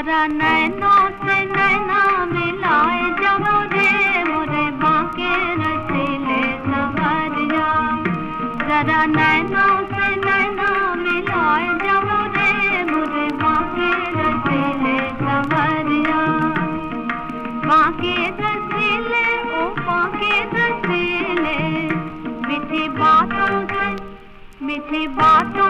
जरा नैनों से नैना मिलाए, जब रे मोरे बाके रसीले सवरिया। जरा नैनों से नैना मिलाए, जब रे मोरे बाके सवरिया। बाके ओ बाके मीठी बातों से, मीठी बातों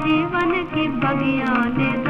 जीवन की बगिया ने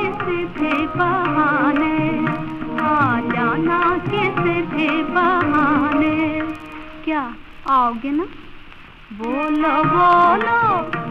किसी थे बहाने आ जाना किसी थे बहाने। क्या आओगे ना? बोलो बोलो।